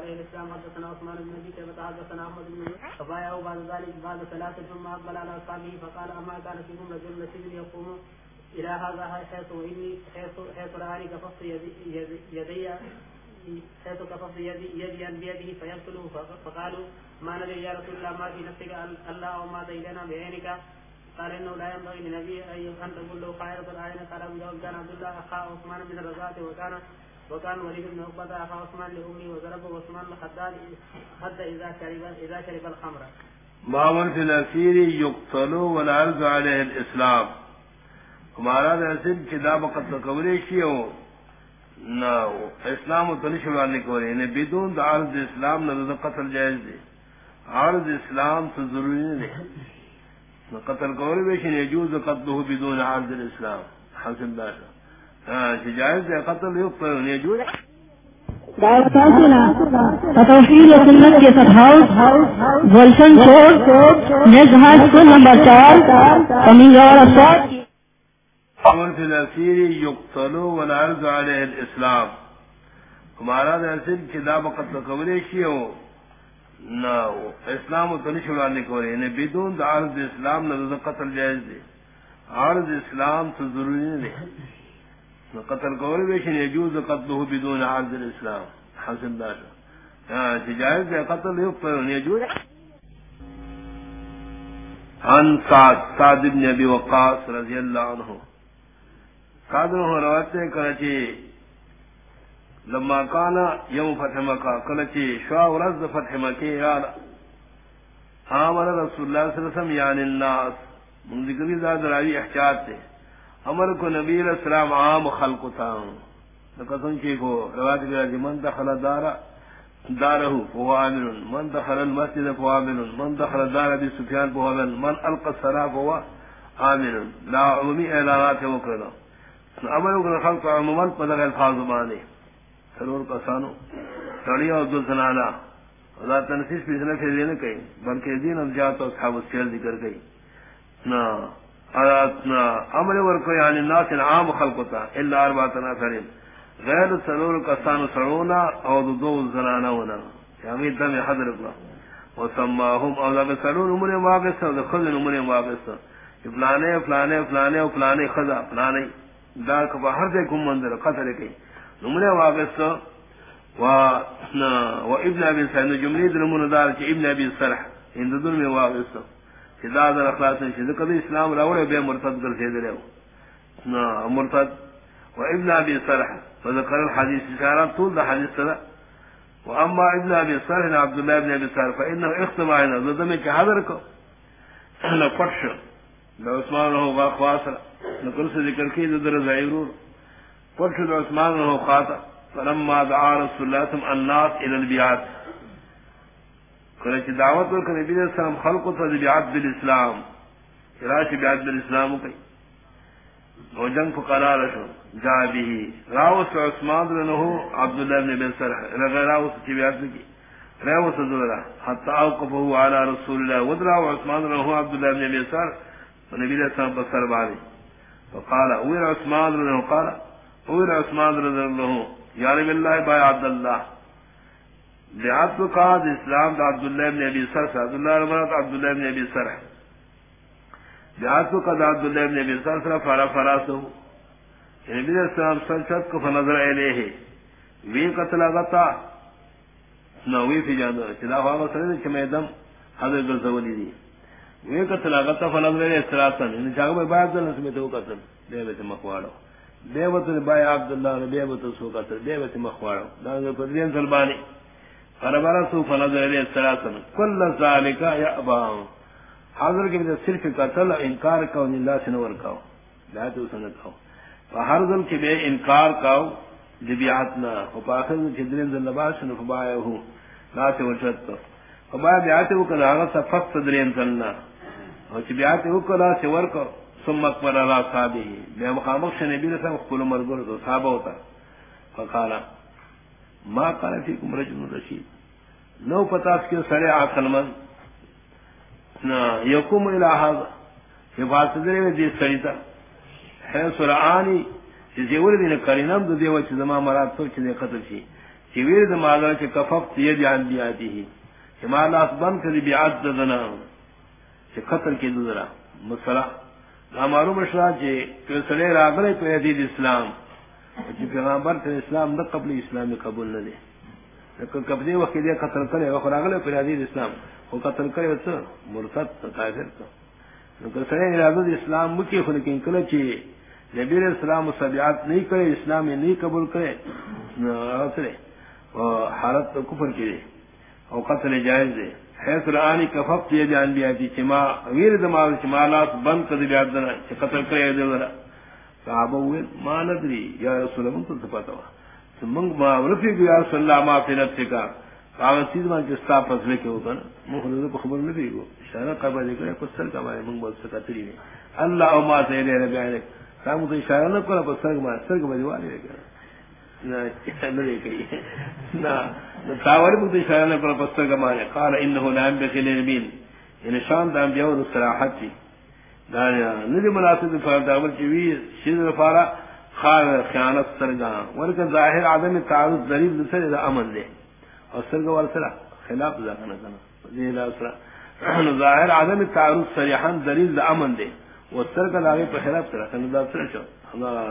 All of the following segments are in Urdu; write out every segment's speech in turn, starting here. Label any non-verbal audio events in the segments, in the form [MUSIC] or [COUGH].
عليه الاسلام حدثنا عثمان بن ابي شيبه حدثنا احمد بن فبايعه بعد ذلك بعد ثلاثه ثم اقبل على اصحابه فقال اما كان فيكم رجل نسيب يقوم الى هذا حيث واني حيث حيث راني كففت يدي يدي حيث كففت يدي يدي بيده فيقتله فقالوا ما ندري يا رسول الله ما في نفسك الا او ما الينا بعينك قال انه لا ينبغي لنبي ان تقول له خيرة الاعين قال ابو داود كان عبد الله اخا عثمان من الرزاة وكان وكان وليد بن عقبة اخا عثمان لامي وضربه عثمان الحداد حتى اذا شرب اذا شرب الخمر. باب في الاسير يقتل والعرض عليه الاسلام ہمارا ایسے کتاب قتل قبری شی ہو نہ اسلام و تنش والے کو یعنی بدون عرض اسلام نہ قتل جائز دے عرض اسلام تو ضروری نہیں قتل قبری بیشی یجوز قتله بدون عرض الاسلام حسن باشا جائز دے قتل يقتل يجوز توفیل سنت کے ہاؤس گلشن نیز نمبر چار امر فی الاسیر یقتل والعرض علیہ الاسلام۔ ہمارا ایسے کتاب قتل قبری شی ہو۔ نہ اسلام تنش والے کو یعنی بدون عرض اسلام نہ قتل جائز دے۔ عرض اسلام تو ضروری نہیں قتل قبر بیشن یجوز قتله بدون عرض الاسلام. حسن باشا جائز دے قتل يقتل يجوز عن سعد سعد بن ابي وقاص رضي الله عنه سعد بن روایت کرچی لما كان يوم فتح مكة كلتي شوا ورز فتح مكة يا عامل رسول الله صلى الله عليه وسلم يعني الناس. من ذكر ذات راوي احتياط تے امر کو نبی علیہ السلام عام خلق تھا۔ قسم کی کو روایت کی من دخل دارا داره فهو عامل، من دخل المسجد فهو عامل، من دخل دار ابي سفيان فهو عامل، من القى الصلاه فهو عامل. لا عمومي اعلانات وكذا امر کو خلق عموما بدل الفاظ معنی سرور کا سانو سڑی اور دو زنانا اللہ تنفیس بھی پھر نہیں کہیں بلکہ دین اب جاتا اصحاب السیل ذکر گئی نہ امر ورکو یعنی الناس عام خلقتا الا اربعه نفر غیر سرور کسان سرونا او دو زنانا ہونا یعنی دم حضر اللہ وسماهم، او ذا سرور امر عمر واقص او خذ عمر واقص فلانے فلانے فلانے او فلانے خذا فلانے دا کو باہر دے گم مندر قتل کی عمر واقص و و ابن ابي سعيد جملي درمون دار چی ابن ابي سرح ان دل میں واقص شداد الاخلاص شد کبھی اسلام راوڑے بے مرتد کر دے دے نا، مرتد. و ابن ابي صالح فذكر الحديث اشارہ، طول ده حديث ترى واما ابن ابي صالح عبد الله بن ابي صالح فانه اختم عين ذم کے حاضر کو. نہ پٹش نہ عثمان ہو با خواصر نہ کل سے ذکر کی در زائرور پٹش عثمان ہو خاطا فلما دعا رسول اللہ الله الناس الى البيعات کرچ دعوت کر نبی علیہ السلام خلق تو بیعت بالاسلام. راش بیعت بالاسلام کی وہ جنگ فقرار شو. جا به. راوس عثمان بن عبد الله بن بن سرح. رغ راوس کی بیعت کی راوس ذرا حتى اوقفه على رسول الله. ودرا عثمان بن عبد الله بن بن سرح. ونبی علیہ السلام بصر بعد فقال اوير عثمان بن قال اوير عثمان رضي الله يعني بالله باي عبد الله بیعت کو کہا اسلام دا عبداللہ ابن ابی سرح عبداللہ رمضان عبداللہ ابن ابی سرح بیعت کو کہا عبداللہ ابن ابی سرح سرح فرا فرا سو یعنی نبی السلام سلسد کو فنظر علیہ وی قتل غطا نوی فی جاندو چلا ہوا سرد چمی دم حضر گرزولی دی۔ وی قتل غطا فنظر علیہ سراسن انہی چاہو میں باید دلن سمیتے ہو قتل۔ دے بیت مخوارو۔ دے بیت بائی عبداللہ دے بیت سو قتل۔ دے بیت مخوارو۔ دانگو قدرین سلبانی۔ فربرسو فنظر علیہ السلام کل ذالک یا اباہم حاضر کے بجے صرف قتل انکار کاؤ اللہ سے نور کاؤ۔ لائے تو سنت کاؤ۔ فہر ذل کے بے انکار کاؤ۔ جبیعت نہ۔ فاخر جدرین ذل لباس نہ فبایا ہوں۔ لا سے وشت تو۔ فبایا بیعت وہ کلا آغا سا فقط درین ذلنا اور جبیعت وہ کلا سے ورکو ثم اکبر اللہ صحابی بے مقامک سے نبی رسا مخبول مرگر تو صحابہ ہوتا۔ فقالا۔ ما قال فيكم رجل رشيد. لو پتاس کے سڑے عقل من. یقوم الى هذا. حفاظت دے دی سڑیتا ہے سرعانی چې زیور دین کرینم د دیو چې زما مراد تو چې قتل شي. چویر دماغا چ کفف تیر جان بھی آتی ہی ہمال بند کر بیات دنا. چ قتل کی دزرا مسئلہ. ہمارو مشرا چ سڑے راگلے پہ حدید اسلام. چ پیغمبر تے اسلام نہ قبل، اسلام قبول نہ دے قبل وقت دے قتل کرے وقت راگلے پہ حدید اسلام. وہ قتل کرے تو مرتد، کافر تو نو سڑے ارادہ اسلام مکی خلکین کلے چی نبی علیہ السلام سبیات نہیں کرے اسلام نہیں قبول کرے حالت تو کفر کی دے اور قتل جائز دے حیث رآنی کففت یہ جان بھی آتی چما ویر دماغ چمالات بند کر بیاد دنا چھ قتل کرے دے ذرا صحابہ ہوئے، ما ندری، یا رسول اللہ تو پتا ہوا۔ منگ ما ورفی گیا رسول اللہ، ما فی نفس کا۔ کاغذ چیز مان جستا فضلے کے ہوگا نا مخلوط کو خبر نہیں گو۔ اشارہ قبر دے کرے کچھ سر کا مارے منگ بہت سکا تری میں اللہ او ما سے لے رہے بیانے کام تو اشارہ نہ کرا پر سر کا مارے سر کا بجے والے رہے گا تاوری بکت اشارہ نہ کرا پستر کا مارے قال انہو لام بکی لنبین یعنی شان دام بیور سراحت چی دانیا ندی مناسب فرد اول چوی شید رفارا خار خیانت سرگا ورکا ظاہر عدم تعرض ضریب لسر اذا امن دے اور سرگا والسرا خلاف ذاکنا کنا دیلا سرا ظاہر عدم تعرض سریحان ضریب دا امن دے وہ سرگا لاغی پر خلاف سرا کنا دا سر شو؟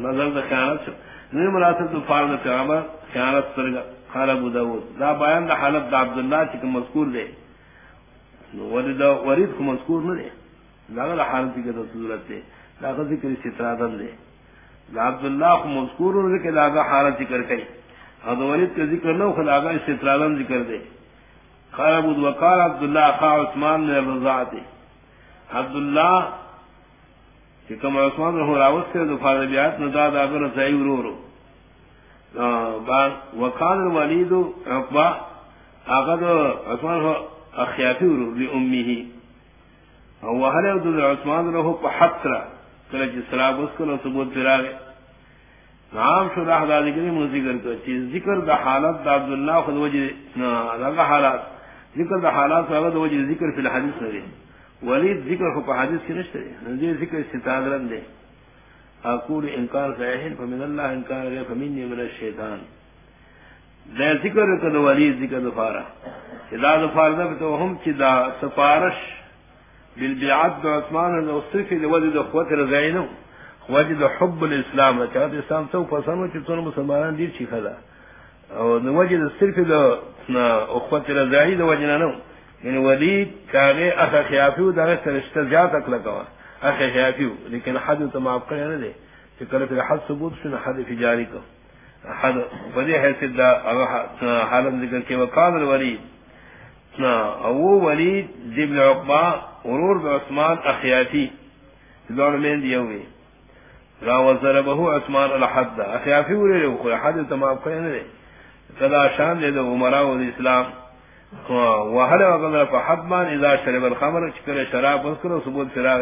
نظر دا خیانت شو. ندی مناسب فرد پیغمبر، خیانت سرگا قال ابو داود. دا بیان دا حالت دا عبداللہ چکم مذکور دے ورید کو مذکور نہ دے دا حالت کی صورت دے دا ذکر استرادن دے دا عبداللہ کو مذکور نہ کہ دا حالت ذکر کئی۔ اور ورید کا ذکر نہ خدا کا استرادن ذکر دے۔ قال ابو وقال عبداللہ اخا عثمان نے رضاعت عبداللہ، کہ کم عثمان رہو راوت سے دفاع بیات نہ دا دا اگر صحیح رو رو۔ وقال الولید عقبہ آغد عثمان اخیافی لی امیہی وحل عبد عثمان رہو پا حسرہ کلچ سراب اس کلو ثبوت پراغے نام شو راہ دا ذکری من ذکر کر چیز ذکر دا حالت دا عبداللہ خود وجہ دا حالات. ذکر دا حالات دا وجہ ذکر فی الحدیث نرے ولید ذکر خو پا حدیث کی نشتے دے ذکر ستاد ستادرن دے اقول انکار صحیح، فمن اللہ انکار غیر فمنی من الشیطان. دے ذکر کدو ولی ذکر دفارا چدا دفار دا تو ہم چدا سفارش بالبیعات دو عثمان و صرف دے وجد دو قوت رضائنو وجد حب الاسلام چاہت اسلام سو پسنو چتون مسلمانان دیر چی خدا او دو وجد صرف دو اخوت رضائی دو وجنانو یعنی ولید کاغے اخا خیافیو دا غیر سرشتہ زیاد اکلکوا اخی خیافیو لیکن حد تو معاف کرے نہ دے کہ کل پھر حد ثبوت سن حد فی جاری کو حد بدی حیثیت دا حالت ذکر کے وقال الولید او ولید ذبن عقبا ورور بعثمان اخیافی دون مین دیا ہوئے را وضربه عثمان الحد اخیافی ورے رہو حد تو معاف کرے دے۔ کدا شان دے عمراء الاسلام وهل وقدر فحبان اذا شرب الخمر شكر شراب وذكر ثبوت فراغ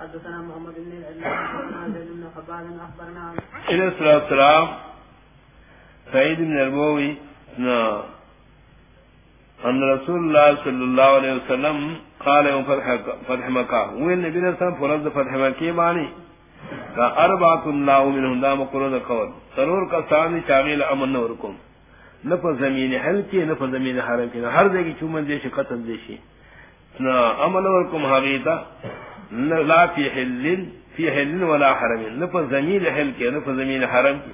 حدثنا محمد بن بن خباب اخبرنا. الى السلام سعيد بن البوي ان رسول الله صلى الله عليه وسلم قال يوم فتح فتح مكه وين النبي صلى الله فرض فتح مكه معنی کا اربعۃ الله منهم دام قرون قول ضرور کا ثانی شامل امن ورکم۔ نہ زمین حل کی نہ زمین حرم کی ہر دے چومن دے قتل دے شی۔ نہ عمل ورکم حقیقتا۔ نہ لا فی حل فی حل ولا حرم۔ نہ زمین حل کی نہ زمین حرم کی۔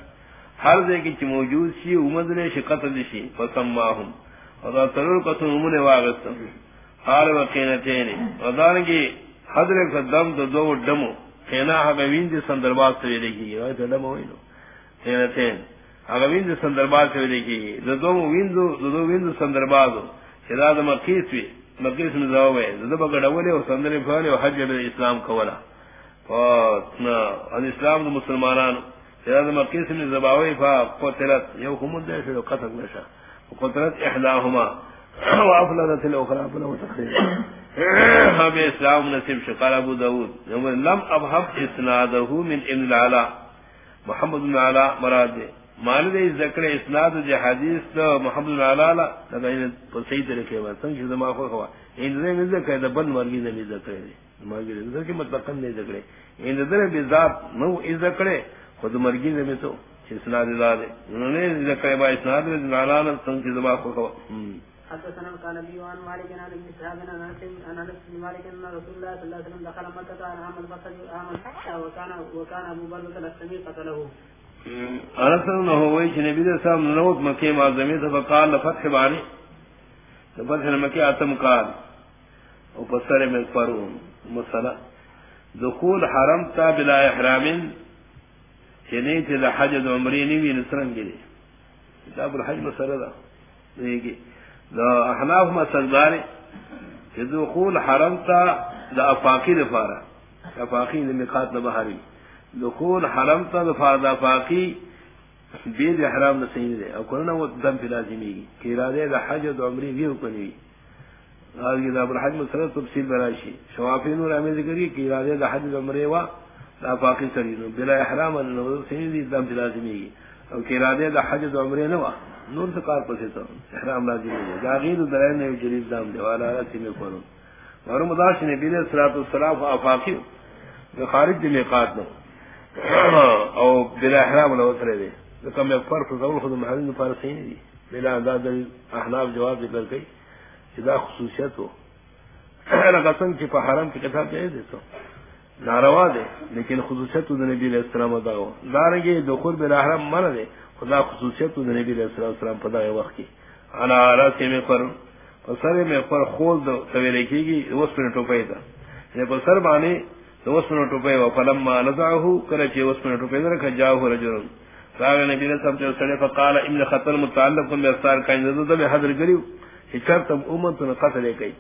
ہر دے کی موجود سی امد نے قتل دے شی۔ فسماهم اور ترور قسم امن واغت حال وقینتین ودان کی حضرت کا دم دو دو دمو کہنا ہے وین دے سندربات سے لکھی ہے تو دمو وینو کہنتین اگر ویند سندرباد سے دیکھی گی دو دو ویندو دو دو ویندو سندرباد چدا د مقیس وی مقیس میں زاو ہے زدب گڑولے او سندر فالے او حج بل اسلام کولا. او نا اسلام دو مسلمانان چدا د مقیس میں زباوی فا قتلت یو کوم دے شو قتل نشا. قتلت احداهما وافلت الاخرى فلو تخير هذا اسلام نسيب شقال ابو داود یعنی لم ابحث اسناده من ابن العلا. محمد بن علا مراد مان دے ذکر اسناد جو حدیث تو محمد علالا لگا ان صحیح طریقے میں سمجھ دما کو ہوا ان نے مل کے دے بن مرگی نے ذکر ہے. مرگی ذکر کے مطلب کم نہیں ذکر ان در بذات نو اس ذکر خود مرگی نے تو اسناد داد انہوں نے ذکر با اسناد نالانا سنگ کی زبان کو کہا۔ حدثنا كان ابي وعن مالك عن ابن شهاب عن انس عن انس بن مالك ان رسول الله صلى الله عليه وسلم دخل مكه عن عام الفتح عام الفتح وكان وكان ابو بكر الاسلمي قتله. انس انه هو يجي نبي ده سام نوت مكه معظمه فقال لفتح باني فتح مكه اتم قال۔ وبصر من فرون مسألة دخول حرم تا بلا احرام۔ یعنی چنی تے حج عمرے نی وی نسرن گری کتاب الحج مسئلہ دا دیگی دا احناف مسلدار کہ دخول حرم تا دا افاقی دفارا افاقی دا مقات دا بحری دخول حرم تا دفار دا افاقی بید احرام نسین دے او کننا وہ دم پی لازمی گی کہ ارادے دا حج دا عمری ویو کنوی آج کتاب الحج مسئلہ تفصیل براشی شوافی نور امی ذکری کہ ارادے دا حج دا عمری وا دا افاقی سری نو. بلا احرام نو سین دی دم لازمی گی او کہ ارادے دا حج دا عمری نوا نور سے کار پسے تو احرام لازم ہے داغیر دلائل نے جلیل دام دے والا رسی میں کروں اور مداش نے بیلے صلاۃ السلام افاقی جو خارج دی میقات نو [CLEARS THROAT] او بلا احرام لو اترے دے کم ایک فرق قول خود محرم فارسی دی بلا انداز احناف جواب ذکر گئی اذا خصوصیت ہو قسم کی حرم کی کتاب جائے دے تو ناروا دے، لیکن خصوصیت نبی علیہ السلام ادا ہو دارنگے دخول بلا حرم من دے خدا خصوصیت نبی علیہ السلام السلام پدا وقت کی انا راسی میں پر سر میں پر خول دو سویرے کی گی اس میں ٹوپے تھا یعنی سر بانے تو اس میں ٹوپے وہ فلما نزعه کرچے اس میں ٹوپے رکھا جاؤ رجل راغ نبی نے سب جو سڑے فقال، ان خطر متعلق باستار کا انداز میں حضر کریو کہ کرتم امت نے قتل کئی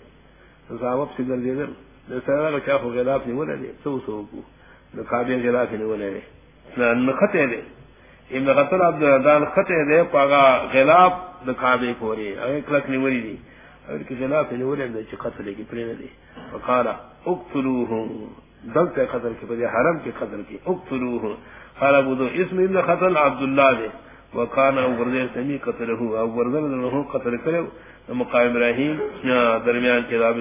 تو صاحب سے گر دے در سرا غلاف نہیں سو سو کو غلاف نہیں نہ خطے دے ابن عبد خطے دے پاگا غلاف پوری اے کلک نہیں دی. اور کہ غلاف نہیں دے قتل کی پرے دے فقال قتل کے بجائے حرم کے قتل کی اقتلوه قال ابو ذو اسم ابن قتل عبد الله دے وكان ورد سمی قتل قتل کرے مقام ابراہیم درمیان کے راب